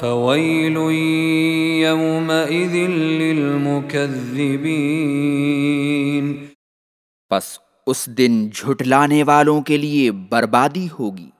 فويل يومئذ للمكذبين پس اس دن جھٹلانے والوں کے لیے بربادی ہوگی۔